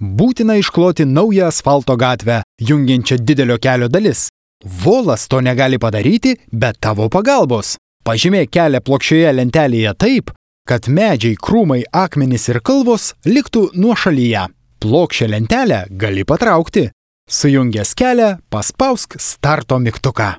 Būtina iškloti naują asfalto gatvę, jungiančią didelio kelio dalis. Volas to negali padaryti be tavo pagalbos. Pažymėk kelią plokščioje lentelėje taip, kad medžiai, krūmai, akmenys ir kalvos liktų nuo šalyje. Plokščią lentelę gali patraukti. Sujungęs kelią, paspausk starto mygtuką.